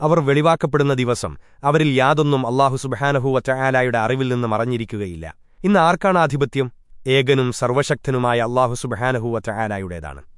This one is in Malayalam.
അവർ വെളിവാക്കപ്പെടുന്ന ദിവസം അവരിൽ യാതൊന്നും അള്ളാഹു സുബഹാനഹൂവറ്റ ആലായുടെ അറിവിൽ നിന്ന് മറഞ്ഞിരിക്കുകയില്ല. ഇന്ന് ആർക്കാണ് ആധിപത്യം? ഏകനും സർവശക്തനുമായ അള്ളാഹു സുബഹാനഹൂവറ്റ ആലായുടേതാണ്